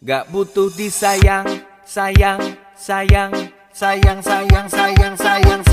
Gak butuh disayang, sayang, sayang, sayang, sayang, sayang, sayang. sayang.